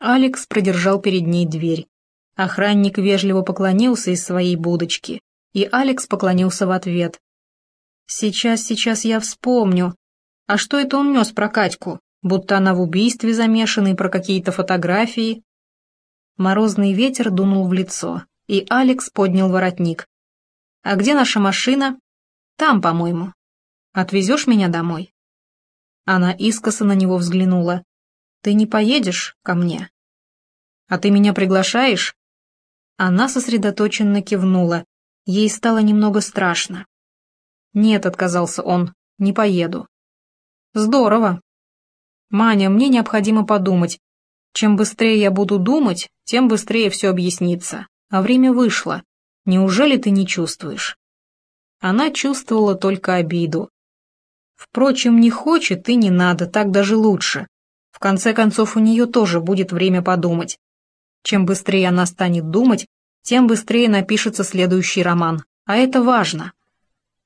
Алекс продержал перед ней дверь. Охранник вежливо поклонился из своей будочки, и Алекс поклонился в ответ. «Сейчас, сейчас я вспомню. А что это он нес про Катьку? Будто она в убийстве замешана и про какие-то фотографии?» Морозный ветер дунул в лицо, и Алекс поднял воротник. «А где наша машина?» «Там, по-моему. Отвезешь меня домой?» Она искоса на него взглянула. «Ты не поедешь ко мне?» «А ты меня приглашаешь?» Она сосредоточенно кивнула. Ей стало немного страшно. «Нет», — отказался он, — «не поеду». «Здорово». «Маня, мне необходимо подумать. Чем быстрее я буду думать, тем быстрее все объяснится. А время вышло. Неужели ты не чувствуешь?» Она чувствовала только обиду. Впрочем, не хочет и не надо, так даже лучше. В конце концов, у нее тоже будет время подумать. Чем быстрее она станет думать, тем быстрее напишется следующий роман. А это важно.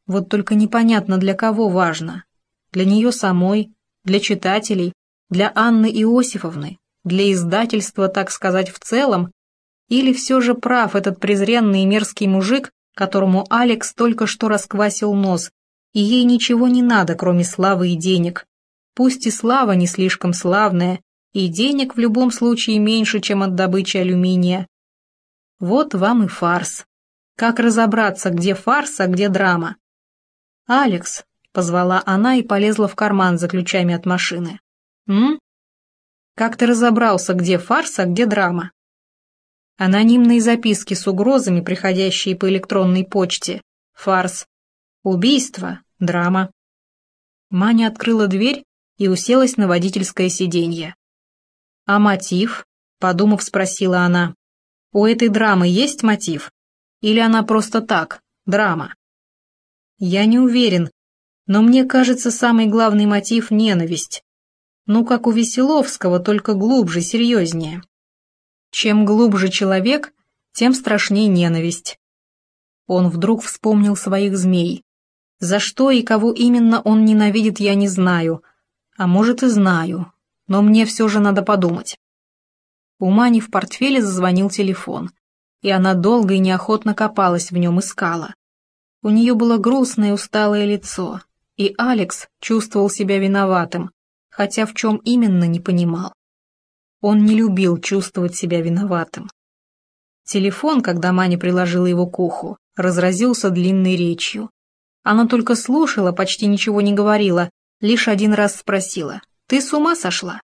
Вот только непонятно, для кого важно. Для нее самой, для читателей, для Анны Иосифовны, для издательства, так сказать, в целом, или все же прав этот презренный и мерзкий мужик, которому Алекс только что расквасил нос, и ей ничего не надо, кроме славы и денег. Пусть и слава не слишком славная, и денег в любом случае меньше, чем от добычи алюминия. Вот вам и фарс. Как разобраться, где фарс, а где драма? «Алекс», — позвала она и полезла в карман за ключами от машины. «М? Как ты разобрался, где фарс, а где драма?» Анонимные записки с угрозами, приходящие по электронной почте. Фарс. Убийство. Драма. Маня открыла дверь и уселась на водительское сиденье. «А мотив?» — подумав, спросила она. «У этой драмы есть мотив? Или она просто так, драма?» «Я не уверен, но мне кажется, самый главный мотив — ненависть. Ну, как у Веселовского, только глубже, серьезнее. Чем глубже человек, тем страшнее ненависть. Он вдруг вспомнил своих змей. За что и кого именно он ненавидит, я не знаю. А может и знаю. Но мне все же надо подумать. У Мани в портфеле зазвонил телефон, и она долго и неохотно копалась в нем, искала. У нее было грустное усталое лицо, и Алекс чувствовал себя виноватым, хотя в чем именно не понимал. Он не любил чувствовать себя виноватым. Телефон, когда Маня приложила его к уху, разразился длинной речью. Она только слушала, почти ничего не говорила, лишь один раз спросила, «Ты с ума сошла?»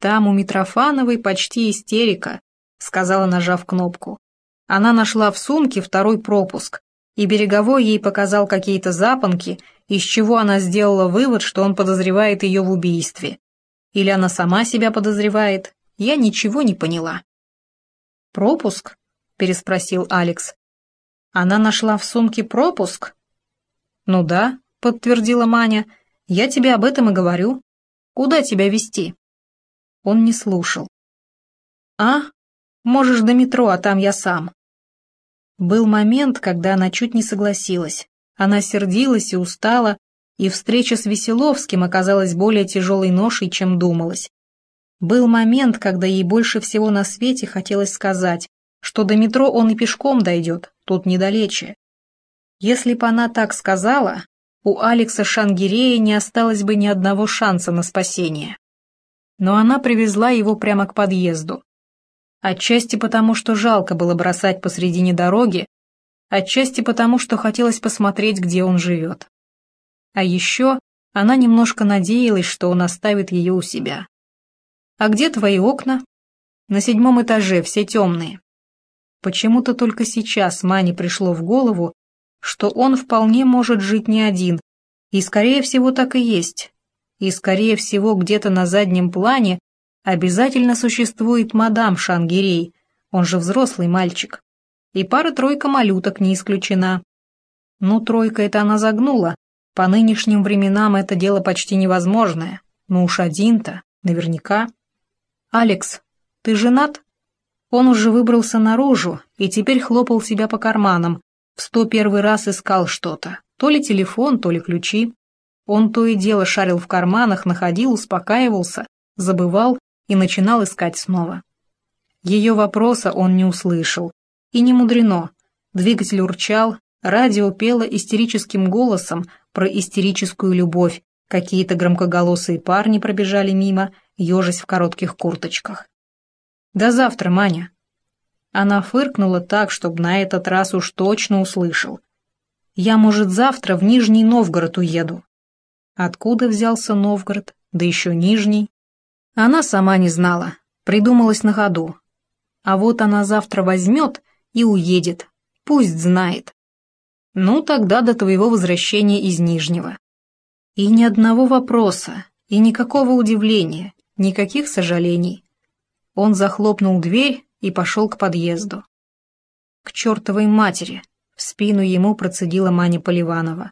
«Там у Митрофановой почти истерика», — сказала, нажав кнопку. Она нашла в сумке второй пропуск, и Береговой ей показал какие-то запонки, из чего она сделала вывод, что он подозревает ее в убийстве. Или она сама себя подозревает? Я ничего не поняла. «Пропуск?» — переспросил Алекс. «Она нашла в сумке пропуск?» «Ну да», — подтвердила Маня. «Я тебе об этом и говорю. Куда тебя вести? Он не слушал. «А? Можешь до метро, а там я сам». Был момент, когда она чуть не согласилась. Она сердилась и устала, и встреча с Веселовским оказалась более тяжелой ношей, чем думалось. Был момент, когда ей больше всего на свете хотелось сказать, что до метро он и пешком дойдет, тут недалече. Если бы она так сказала, у Алекса Шангирея не осталось бы ни одного шанса на спасение. Но она привезла его прямо к подъезду. Отчасти потому, что жалко было бросать посредине дороги, отчасти потому, что хотелось посмотреть, где он живет. А еще она немножко надеялась, что он оставит ее у себя. «А где твои окна?» «На седьмом этаже, все темные». Почему-то только сейчас Мане пришло в голову, что он вполне может жить не один, и, скорее всего, так и есть. И, скорее всего, где-то на заднем плане обязательно существует мадам Шангирей, он же взрослый мальчик. И пара-тройка малюток не исключена. Ну, тройка это она загнула, по нынешним временам это дело почти невозможное. Но уж один-то, наверняка. «Алекс, ты женат?» Он уже выбрался наружу и теперь хлопал себя по карманам. В сто первый раз искал что-то. То ли телефон, то ли ключи. Он то и дело шарил в карманах, находил, успокаивался, забывал и начинал искать снова. Ее вопроса он не услышал. И не мудрено. Двигатель урчал, радио пело истерическим голосом про истерическую любовь, какие-то громкоголосые парни пробежали мимо, ежась в коротких курточках. «До завтра, Маня!» Она фыркнула так, чтобы на этот раз уж точно услышал. «Я, может, завтра в Нижний Новгород уеду». Откуда взялся Новгород, да еще Нижний? Она сама не знала, придумалась на ходу. А вот она завтра возьмет и уедет, пусть знает. Ну, тогда до твоего возвращения из Нижнего. И ни одного вопроса, и никакого удивления, никаких сожалений. Он захлопнул дверь и пошел к подъезду. К чертовой матери, в спину ему процедила Маня Поливанова.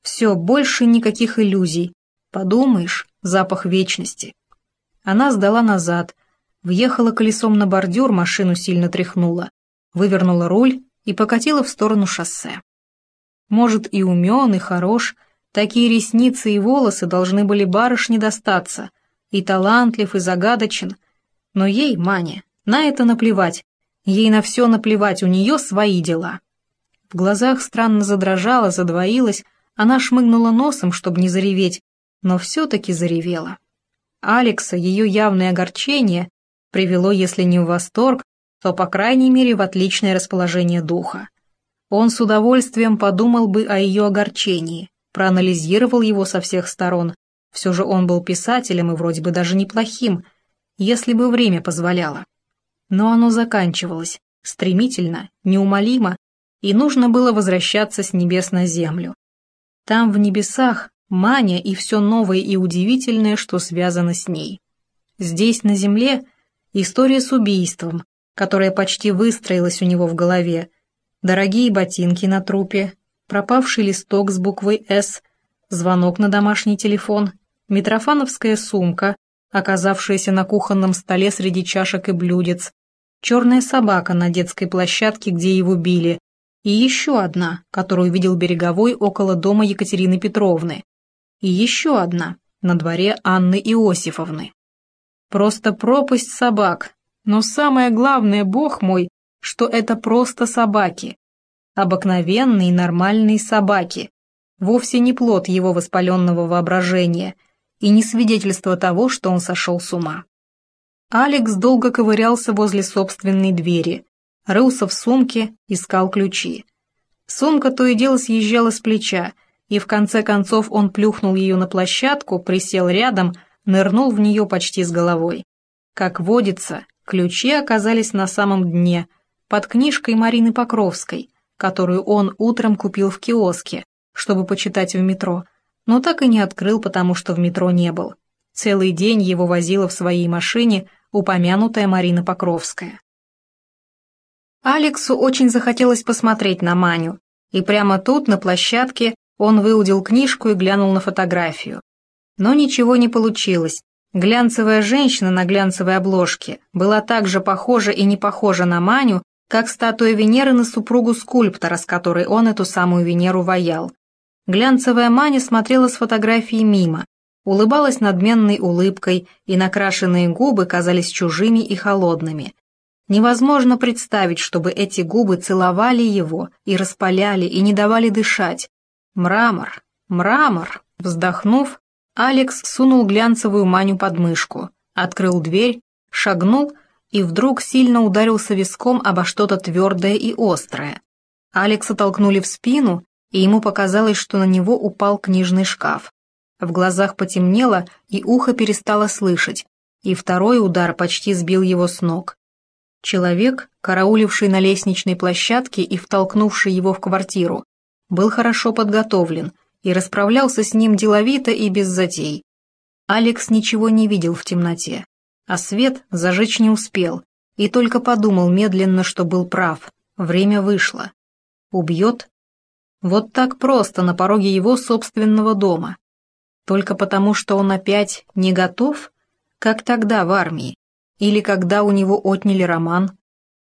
Все, больше никаких иллюзий. Подумаешь, запах вечности. Она сдала назад, въехала колесом на бордюр, машину сильно тряхнула, вывернула руль и покатила в сторону шоссе. Может, и умен, и хорош, такие ресницы и волосы должны были барышне достаться, и талантлив, и загадочен, но ей, Мане, на это наплевать, ей на все наплевать, у нее свои дела. В глазах странно задрожала, задвоилась, она шмыгнула носом, чтобы не зареветь, но все-таки заревела. Алекса ее явное огорчение привело, если не в восторг, то, по крайней мере, в отличное расположение духа. Он с удовольствием подумал бы о ее огорчении, проанализировал его со всех сторон. Все же он был писателем и вроде бы даже неплохим, если бы время позволяло. Но оно заканчивалось, стремительно, неумолимо, и нужно было возвращаться с небес на землю. Там, в небесах, Маня и все новое и удивительное, что связано с ней. Здесь, на земле, история с убийством, которая почти выстроилась у него в голове, дорогие ботинки на трупе, пропавший листок с буквой «С», звонок на домашний телефон, митрофановская сумка, оказавшаяся на кухонном столе среди чашек и блюдец, черная собака на детской площадке, где его били, и еще одна, которую видел Береговой около дома Екатерины Петровны, и еще одна, на дворе Анны Иосифовны. Просто пропасть собак, но самое главное, бог мой, что это просто собаки. Обыкновенные нормальные собаки, вовсе не плод его воспаленного воображения и не свидетельство того, что он сошел с ума. Алекс долго ковырялся возле собственной двери, рылся в сумке, искал ключи. Сумка то и дело съезжала с плеча, и в конце концов он плюхнул ее на площадку, присел рядом, нырнул в нее почти с головой. Как водится, ключи оказались на самом дне, под книжкой Марины Покровской, которую он утром купил в киоске, чтобы почитать в метро, но так и не открыл, потому что в метро не был. Целый день его возила в своей машине упомянутая Марина Покровская. Алексу очень захотелось посмотреть на Маню, и прямо тут, на площадке, он выудил книжку и глянул на фотографию. Но ничего не получилось. Глянцевая женщина на глянцевой обложке была так же похожа и не похожа на Маню, как статуя Венеры на супругу скульптора, с которой он эту самую Венеру ваял. Глянцевая Маня смотрела с фотографии мимо, улыбалась надменной улыбкой, и накрашенные губы казались чужими и холодными. Невозможно представить, чтобы эти губы целовали его и распаляли, и не давали дышать. Мрамор, мрамор. Вздохнув, Алекс сунул глянцевую маню под мышку, открыл дверь, шагнул и вдруг сильно ударился виском обо что-то твердое и острое. Алекса толкнули в спину, и ему показалось, что на него упал книжный шкаф. В глазах потемнело, и ухо перестало слышать, и второй удар почти сбил его с ног. Человек, карауливший на лестничной площадке и втолкнувший его в квартиру, был хорошо подготовлен и расправлялся с ним деловито и без затей. Алекс ничего не видел в темноте, а свет зажечь не успел, и только подумал медленно, что был прав. Время вышло. Убьет? Вот так просто на пороге его собственного дома. Только потому, что он опять не готов, как тогда в армии. Или когда у него отняли роман?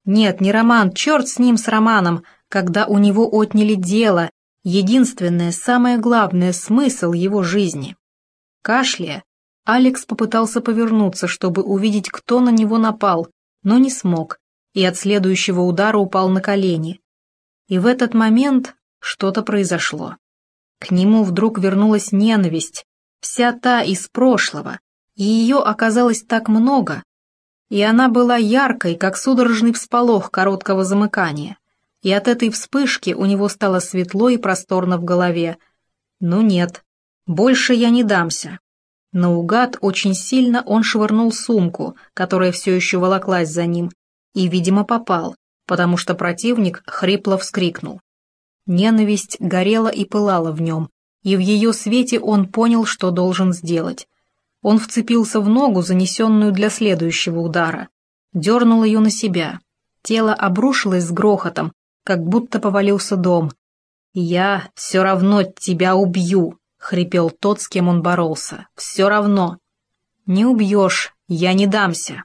Нет, не роман, черт с ним, с романом, когда у него отняли дело, единственное, самое главное смысл его жизни. Кашляя, Алекс попытался повернуться, чтобы увидеть, кто на него напал, но не смог, и от следующего удара упал на колени. И в этот момент что-то произошло. К нему вдруг вернулась ненависть, вся та из прошлого, и ее оказалось так много, и она была яркой, как судорожный всполох короткого замыкания, и от этой вспышки у него стало светло и просторно в голове. Ну нет, больше я не дамся. Наугад очень сильно он швырнул сумку, которая все еще волоклась за ним, и, видимо, попал, потому что противник хрипло вскрикнул. Ненависть горела и пылала в нем, и в ее свете он понял, что должен сделать. Он вцепился в ногу, занесенную для следующего удара, дернул ее на себя. Тело обрушилось с грохотом, как будто повалился дом. «Я все равно тебя убью», — хрипел тот, с кем он боролся. «Все равно». «Не убьешь, я не дамся».